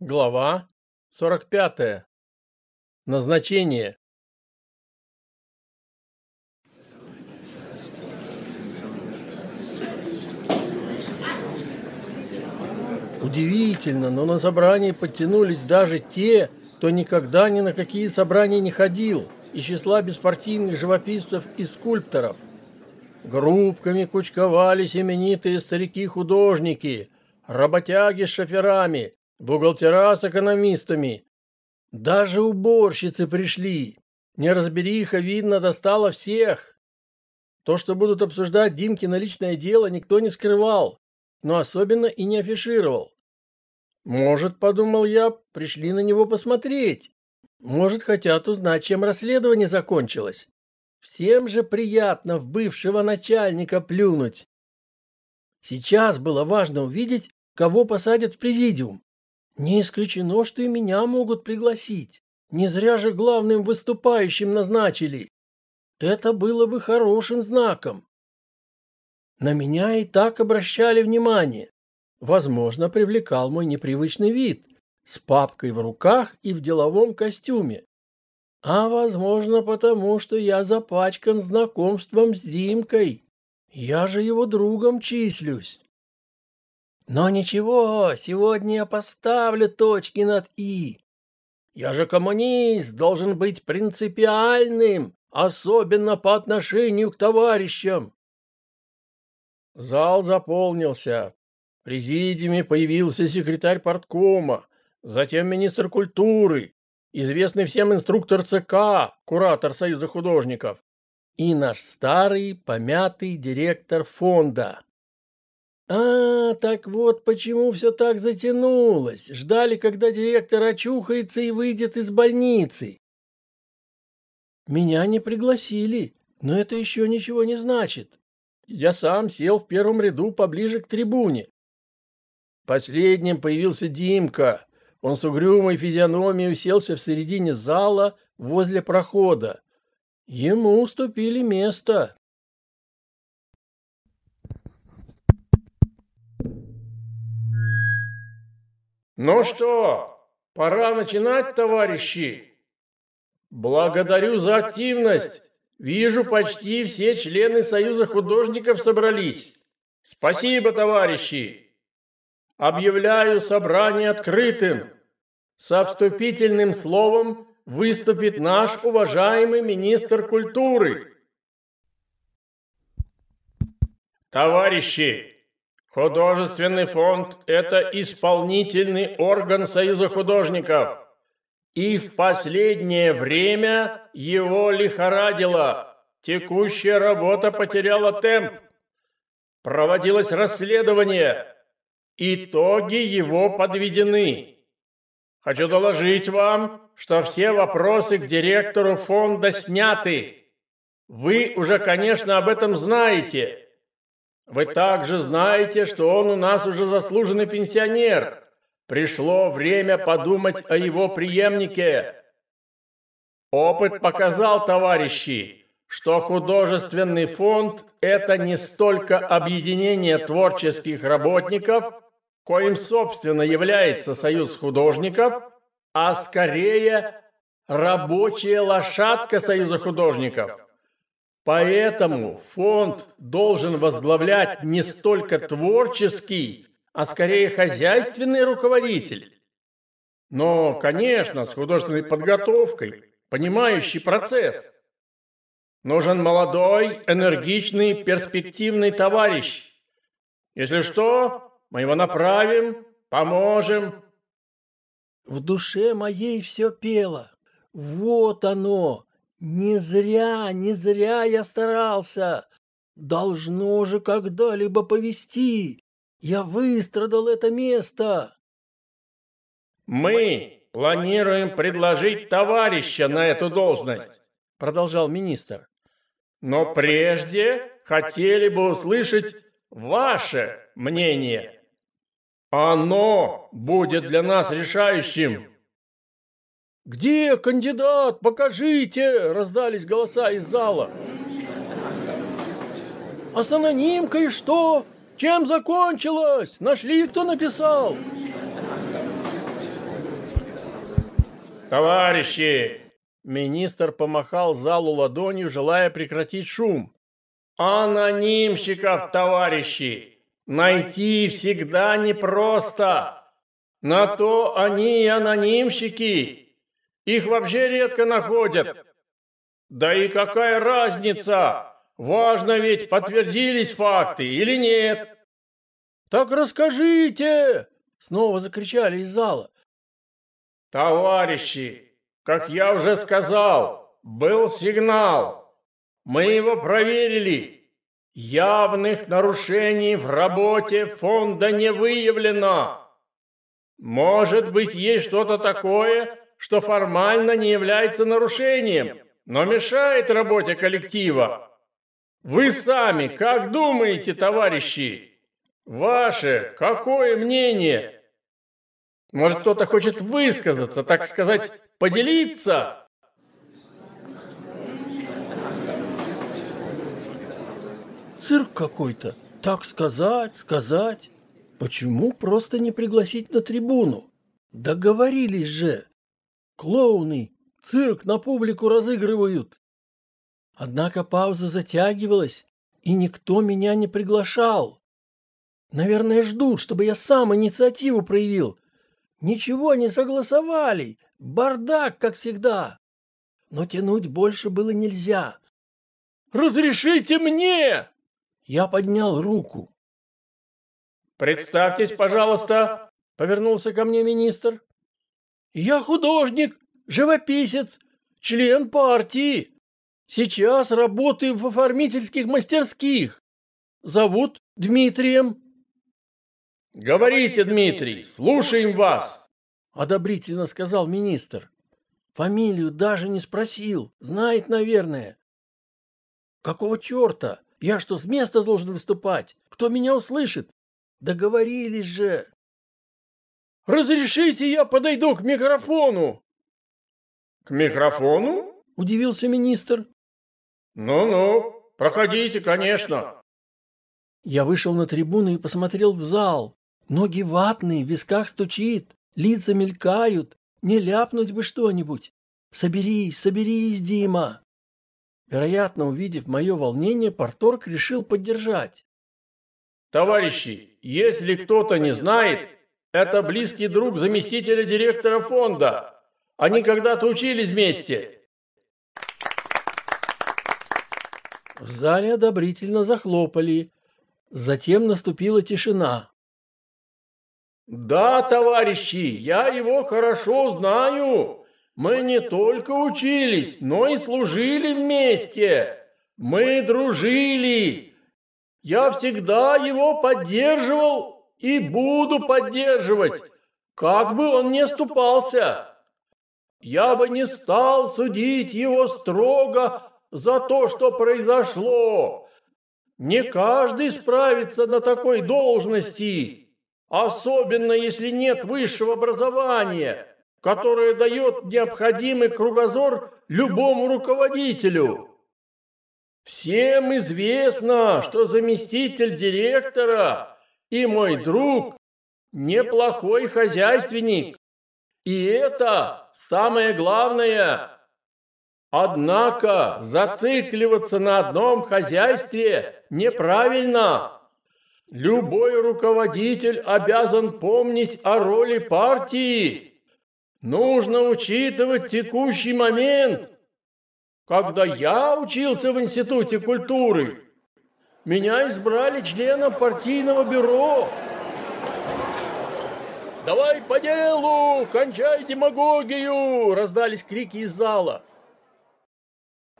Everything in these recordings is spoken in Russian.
Глава 45. Назначение. Удивительно, но на собрании подтянулись даже те, кто никогда ни на какие собрания не ходил, из числа беспартийных живописцев и скульпторов. Группками кучковались именитые старики-художники, работяги с шоферами, бухгалтера с экономистами. Даже уборщицы пришли. Неразбериха, видно, достала всех. То, что будут обсуждать Димкино личное дело, никто не скрывал, но особенно и не афишировал. Может, подумал я, пришли на него посмотреть. Может, хотят узнать, чем расследование закончилось. Всем же приятно в бывшего начальника плюнуть. Сейчас было важно увидеть, кого посадят в президиум. Не исключено, что и меня могут пригласить. Не зря же главным выступающим назначили. Это было бы хорошим знаком. На меня и так обращали внимание. Возможно, привлекал мой непривычный вид с папкой в руках и в деловом костюме. А возможно, потому что я запачкан знакомством с Димкой. Я же его другом числюсь. Но ничего, сегодня я поставлю точки над «и». Я же коммунист, должен быть принципиальным, особенно по отношению к товарищам. Зал заполнился. В президиуме появился секретарь парткома, затем министр культуры, известный всем инструктор ЦК, куратор Союза художников, и наш старый помятый директор фонда. А, так вот почему все так затянулось. Ждали, когда директор очухается и выйдет из больницы. Меня не пригласили, но это еще ничего не значит. Я сам сел в первом ряду поближе к трибуне. Последним появился Димка. Он с угрюмой физиономией уселся в середине зала возле прохода. Ему уступили место. Ну что, пора начинать, товарищи? Благодарю за активность. Вижу, почти все члены Союза художников собрались. Спасибо, товарищи. Объявляю собрание открытым. Со вступительным словом выступит наш уважаемый министр культуры. Товарищи, Художественный фонд – это исполнительный орган Союза художников. И в последнее время его лихорадило. Текущая работа потеряла темп. Проводилось расследование. Итоги его подведены. Хочу доложить вам, что все вопросы к директору фонда сняты. Вы уже, конечно, об этом знаете. Вы также знаете, что он у нас уже заслуженный пенсионер. Пришло время подумать о его преемнике. Опыт показал, товарищи, что художественный фонд – это не столько объединение творческих работников, коим, собственно, является Союз художников, а скорее рабочая лошадка Союза художников – Поэтому фонд должен возглавлять не столько творческий, а скорее хозяйственный руководитель. Но, конечно, с художественной подготовкой, понимающий процесс. Нужен молодой, энергичный, перспективный товарищ. Если что, мы его направим, поможем. В душе моей все пело. Вот оно, не зря, не зря я старался. Должно же когда-либо повести. Я выстрадал это место. Мы планируем предложить товарища на эту должность, продолжал министр. Но прежде хотели бы услышать ваше мнение. Оно будет для нас решающим. «Где кандидат? Покажите!» – раздались голоса из зала. «А с анонимкой что? Чем закончилось? Нашли, кто написал?» Товарищи! Министр помахал залу ладонью, желая прекратить шум. Анонимщиков, товарищи! Найти всегда непросто. На то они и анонимщики. Их вообще редко находят. Да и какая разница? Важно ведь, подтвердились факты или нет. Так расскажите! Снова закричали из зала. Товарищи, как я уже сказал, был сигнал. Мы его проверили. Явных нарушений в работе фонда не выявлено. Может быть, есть что-то такое, что формально не является нарушением, но мешает работе коллектива. Вы сами как думаете, товарищи? Ваше какое мнение? Может, кто-то хочет высказаться, так сказать, поделиться? Цирк какой-то. Так сказать, сказать. Почему просто не пригласить на трибуну? Договорились же. Клоуны, цирк на публику разыгрывают. Однако пауза затягивалась, и никто меня не приглашал. Наверное, ждут, чтобы я сам инициативу проявил. Ничего не согласовали. Бардак, как всегда. Но тянуть больше было нельзя. «Разрешите мне!» Я поднял руку. «Представьтесь, пожалуйста», — повернулся ко мне министр. «Я художник, живописец, член партии. Сейчас работаю в оформительских мастерских. Зовут Дмитрием». «Говорите, Дмитрий, слушаем вас», — одобрительно сказал министр. Фамилию даже не спросил, знает, наверное. «Какого черта? Я что, с места должен выступать? Кто меня услышит? Договорились же. Разрешите, я подойду к микрофону. К микрофону? Удивился министр. Ну-ну, проходите, конечно. Я вышел на трибуну и посмотрел в зал. Ноги ватные, в висках стучит, лица мелькают. Не ляпнуть бы что-нибудь. Соберись, соберись, Дима. Вероятно, увидев мое волнение, Порторг решил поддержать. «Товарищи, если кто-то не знает, это близкий друг заместителя директора фонда. Они когда-то учились вместе». В зале одобрительно захлопали. Затем наступила тишина. «Да, товарищи, я его хорошо знаю. Мы не только учились, но и служили вместе. Мы дружили. Я всегда его поддерживал и буду поддерживать, как бы он ни ступался. Я бы не стал судить его строго за то, что произошло. Не каждый справится на такой должности, особенно если нет высшего образования которое дает необходимый кругозор любому руководителю. Всем известно, что заместитель директора и мой друг неплохой хозяйственник. И это самое главное. Однако зацикливаться на одном хозяйстве неправильно. Любой руководитель обязан помнить о роли партии Нужно учитывать текущий момент. Когда я учился в Институте культуры, меня избрали членом партийного бюро. «Давай по делу! Кончай демагогию!» – раздались крики из зала.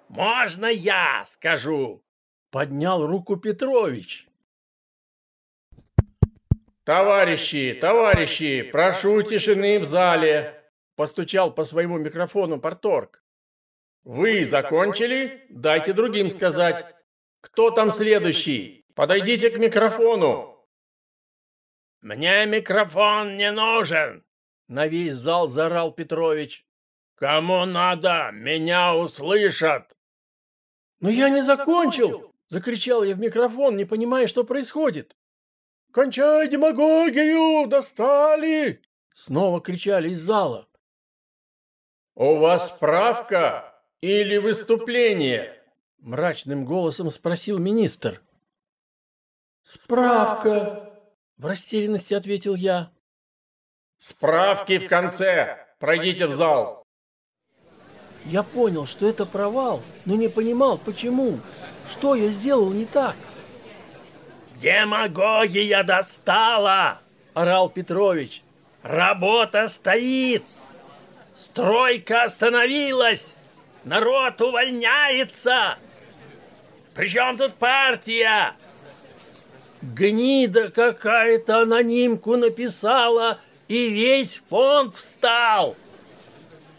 «Можно я скажу?» – поднял руку Петрович. «Товарищи, товарищи, прошу тишины в зале!» Постучал по своему микрофону Порторг. «Вы закончили? Дайте другим сказать. Кто там следующий? Подойдите к микрофону!» «Мне микрофон не нужен!» На весь зал заорал Петрович. «Кому надо, меня услышат!» «Но я не закончил!» Закричал я в микрофон, не понимая, что происходит. «Кончай демагогию! Достали!» Снова кричали из зала. «У вас справка или выступление?» Мрачным голосом спросил министр. «Справка», — в растерянности ответил я. «Справки в конце. Пройдите в зал». Я понял, что это провал, но не понимал, почему. Что я сделал не так? «Демагогия достала!» – орал Петрович. «Работа стоит! Стройка остановилась! Народ увольняется! Причем тут партия?» Гнида какая-то анонимку написала, и весь фонд встал.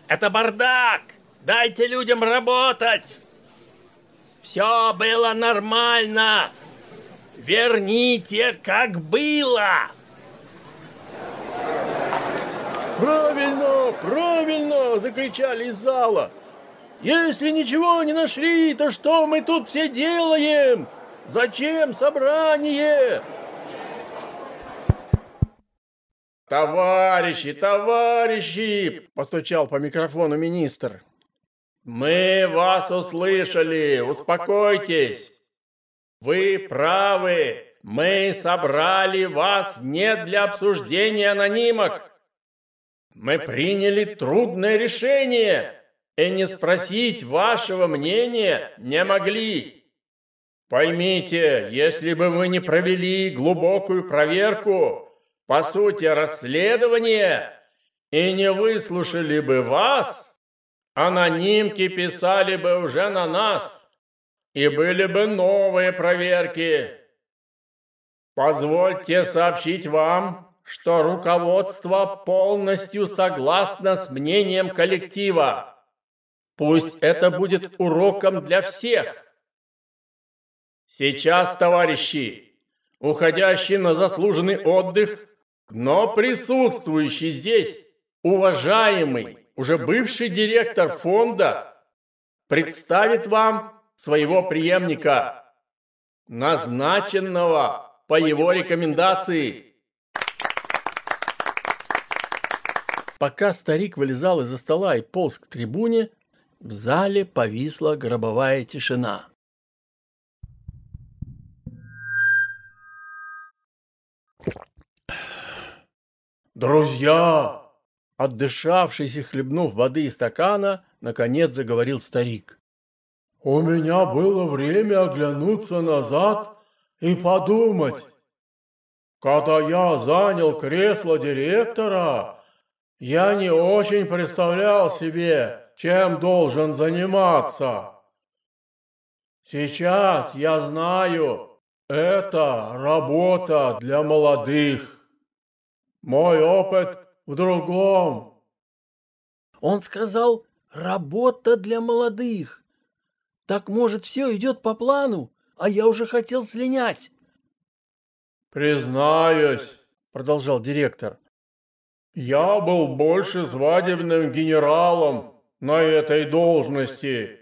Это бардак! Дайте людям работать! Все было нормально! Верните, как было! Правильно, правильно! Закричали из зала. Если ничего не нашли, то что мы тут все делаем? Зачем собрание? Товарищи, товарищи, постучал по микрофону министр. Мы вас услышали, успокойтесь. Вы правы, мы собрали вас не для обсуждения анонимок. Мы приняли трудное решение, и не спросить вашего мнения не могли. Поймите, если бы вы не провели глубокую проверку, по сути расследования, и не выслушали бы вас, анонимки писали бы уже на нас, и были бы новые проверки. Позвольте сообщить вам, что руководство полностью согласно с мнением коллектива. Пусть это будет уроком для всех. Сейчас, товарищи, уходящий на заслуженный отдых, но присутствующий здесь уважаемый, уже бывший директор фонда, представит вам своего преемника, назначенного по его рекомендации. Пока старик вылезал из-за стола и полз к трибуне, в зале повисла гробовая тишина. «Друзья!» Отдышавшись и хлебнув воды из стакана, наконец заговорил старик. «У меня было время оглянуться назад и подумать. Когда я занял кресло директора, я не очень представлял себе, чем должен заниматься. Сейчас я знаю, это работа для молодых. Мой опыт в другом. Он сказал, работа для молодых. Так, может, все идет по плану, а я уже хотел слинять. Признаюсь, продолжал директор, я был больше свадебным генералом на этой должности.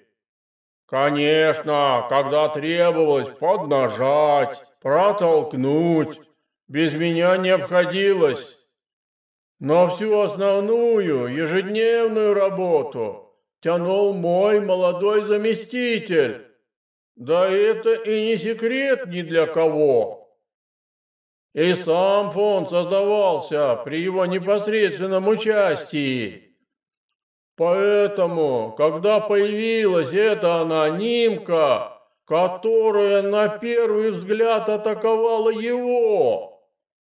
Конечно, когда требовалось поднажать, протолкнуть, без меня не обходилось. Но всю основную ежедневную работу тянул мой молодой заместитель. Да это и не секрет ни для кого. И сам фонд создавался при его непосредственном участии. Поэтому, когда появилась эта анонимка, которая на первый взгляд атаковала его,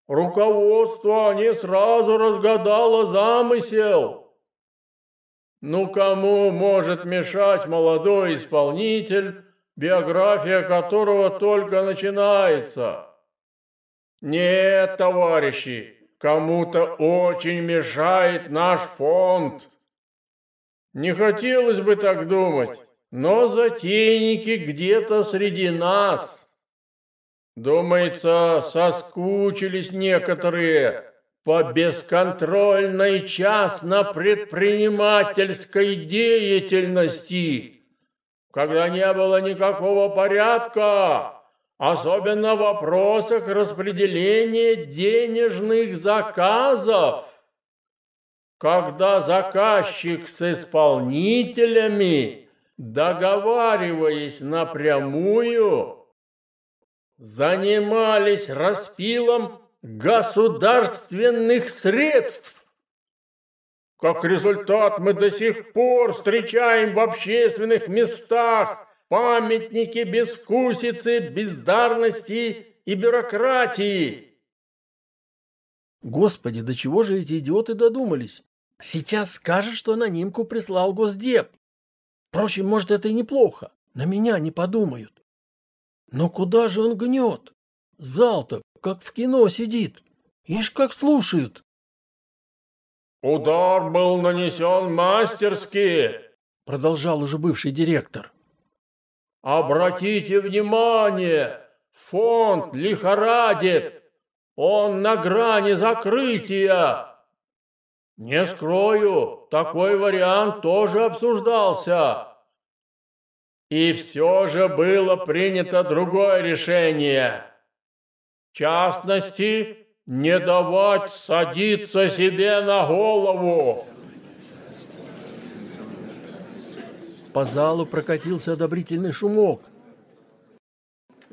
Руководство не сразу разгадало замысел. Ну кому может мешать молодой исполнитель, биография которого только начинается? Нет, товарищи, кому-то очень мешает наш фонд. Не хотелось бы так думать, но затейники где-то среди нас. Думается, соскучились некоторые по бесконтрольной частно-предпринимательской деятельности, когда не было никакого порядка, особенно в вопросах распределения денежных заказов. Когда заказчик с исполнителями, договариваясь напрямую, занимались распилом государственных средств. Как результат, мы до сих пор встречаем в общественных местах памятники безвкусицы, бездарности и бюрократии. Господи, до чего же эти идиоты додумались? Сейчас скажет, что анонимку прислал Госдеп. Впрочем, может, это и неплохо. На меня не подумают. Но куда же он гнет? Зал-то, как в кино сидит. Ишь, как слушают. «Удар был нанесен мастерски», — продолжал уже бывший директор. «Обратите внимание, фонд лихорадит, он на грани закрытия. Не скрою, такой вариант тоже обсуждался. И все же было принято другое решение. В частности, не давать садиться себе на голову. По залу прокатился одобрительный шумок.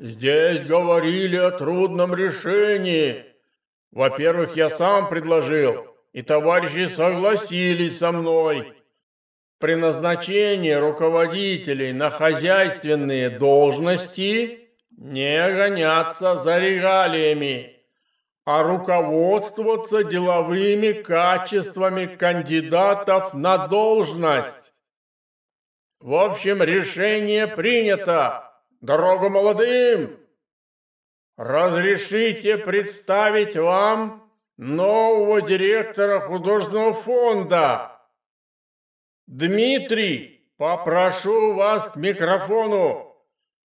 Здесь говорили о трудном решении. Во-первых, я сам предложил, и товарищи согласились со мной. При назначении руководителей на хозяйственные должности не гоняться за регалиями, а руководствоваться деловыми качествами кандидатов на должность. В общем, решение принято. Дорогу молодым! Разрешите представить вам нового директора художественного фонда. Дмитрий, попрошу вас к микрофону.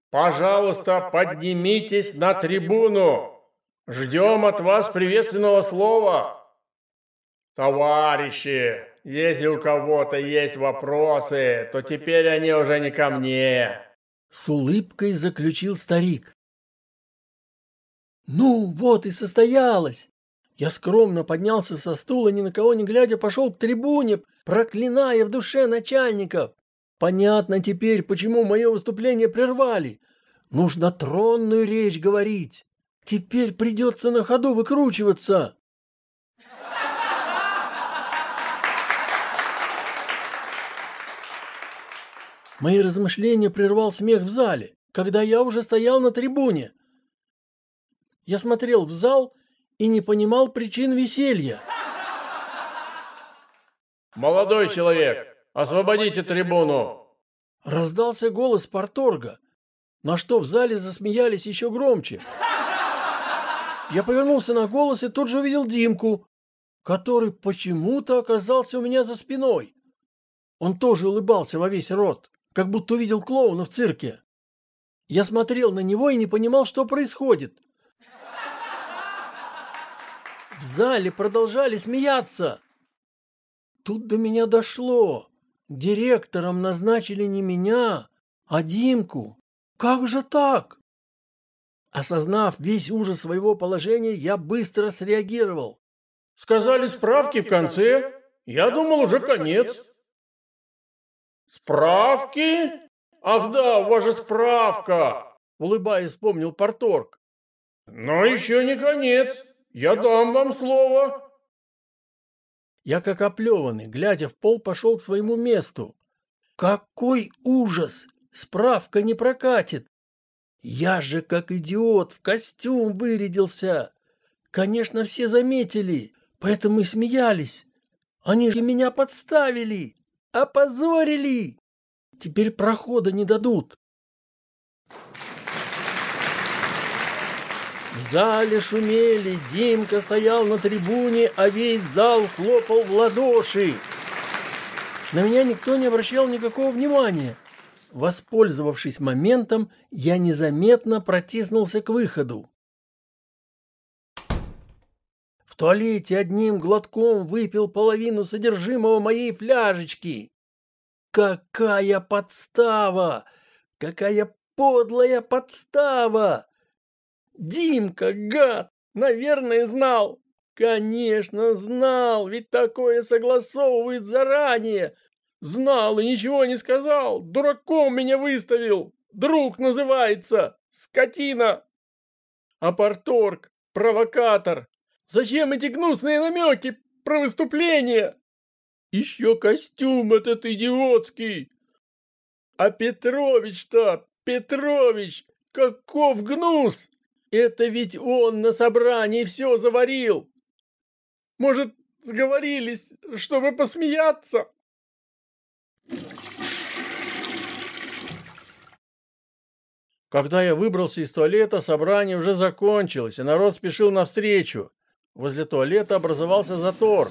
Пожалуйста, поднимитесь на трибуну. Ждем от вас приветственного слова. Товарищи, если у кого-то есть вопросы, то теперь они уже не ко мне. С улыбкой заключил старик. Ну, вот и состоялось. Я скромно поднялся со стула, ни на кого не глядя, пошел к трибуне, проклиная в душе начальников. Понятно теперь, почему мое выступление прервали. Нужно тронную речь говорить. Теперь придется на ходу выкручиваться. Мои размышления прервал смех в зале, когда я уже стоял на трибуне. Я смотрел в зал и не понимал причин веселья. «Молодой человек, освободите трибуну!» Раздался голос порторга, на что в зале засмеялись еще громче. Я повернулся на голос и тут же увидел Димку, который почему-то оказался у меня за спиной. Он тоже улыбался во весь рот как будто увидел клоуна в цирке. Я смотрел на него и не понимал, что происходит. В зале продолжали смеяться. Тут до меня дошло. Директором назначили не меня, а Димку. Как же так? Осознав весь ужас своего положения, я быстро среагировал. Сказали справки в конце. Я думал, уже конец. «Справки? Ах да, у вас же справка!» Улыбаясь, вспомнил Порторг. «Но еще не конец. Я дам вам слово». Я, как оплеванный, глядя в пол, пошел к своему месту. «Какой ужас! Справка не прокатит! Я же, как идиот, в костюм вырядился! Конечно, все заметили, поэтому и смеялись. Они же меня подставили!» Опозорили! Теперь прохода не дадут. В зале шумели, Димка стоял на трибуне, а весь зал хлопал в ладоши. На меня никто не обращал никакого внимания. Воспользовавшись моментом, я незаметно протиснулся к выходу. В туалете одним глотком выпил половину содержимого моей фляжечки. Какая подстава! Какая подлая подстава! Димка, гад, наверное, знал. Конечно, знал, ведь такое согласовывают заранее. Знал и ничего не сказал. Дураком меня выставил. Друг называется. Скотина. А порторг, провокатор. Зачем эти гнусные намеки про выступление? Еще костюм этот идиотский. А Петрович-то, Петрович, каков гнус! Это ведь он на собрании все заварил. Может, сговорились, чтобы посмеяться? Когда я выбрался из туалета, собрание уже закончилось, и народ спешил навстречу. Возле туалета образовался затор.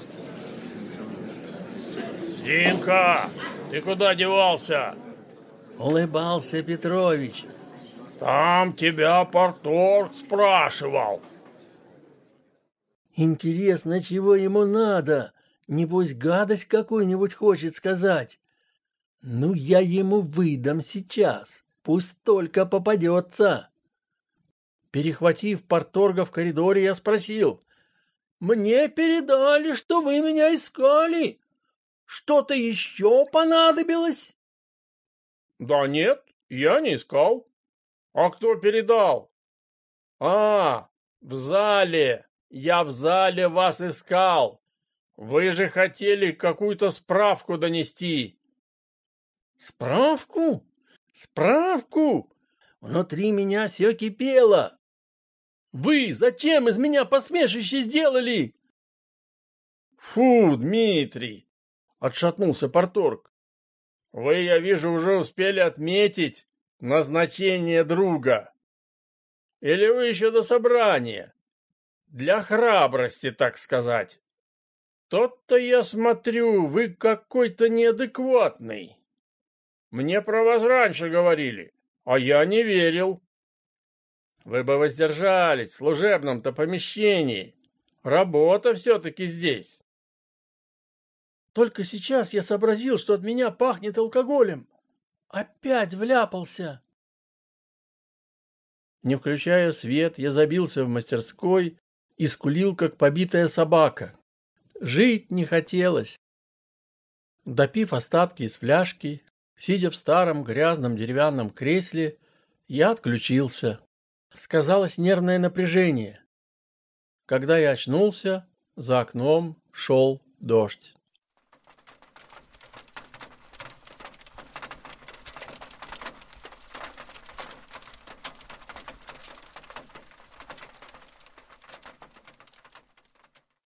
Димка, ты куда девался? Улыбался Петрович. Там тебя порторг спрашивал. Интересно, чего ему надо? Небось, гадость какую-нибудь хочет сказать. Ну, я ему выдам сейчас. Пусть только попадется. Перехватив порторга в коридоре, я спросил. «Мне передали, что вы меня искали. Что-то еще понадобилось?» «Да нет, я не искал. А кто передал?» «А, в зале. Я в зале вас искал. Вы же хотели какую-то справку донести. Справку? Справку? Внутри меня все кипело. Вы зачем из меня посмешище сделали? Фу, Дмитрий, отшатнулся Порторг. Вы, я вижу, уже успели отметить назначение друга. Или вы еще до собрания? Для храбрости, так сказать. Тот-то я смотрю, вы какой-то неадекватный. Мне про вас раньше говорили, а я не верил. Вы бы воздержались в служебном-то помещении. Работа все-таки здесь. Только сейчас я сообразил, что от меня пахнет алкоголем. Опять вляпался. Не включая свет, я забился в мастерской и скулил, как побитая собака. Жить не хотелось. Допив остатки из фляжки, сидя в старом грязном деревянном кресле, я отключился. Сказалось нервное напряжение. Когда я очнулся, за окном шел дождь.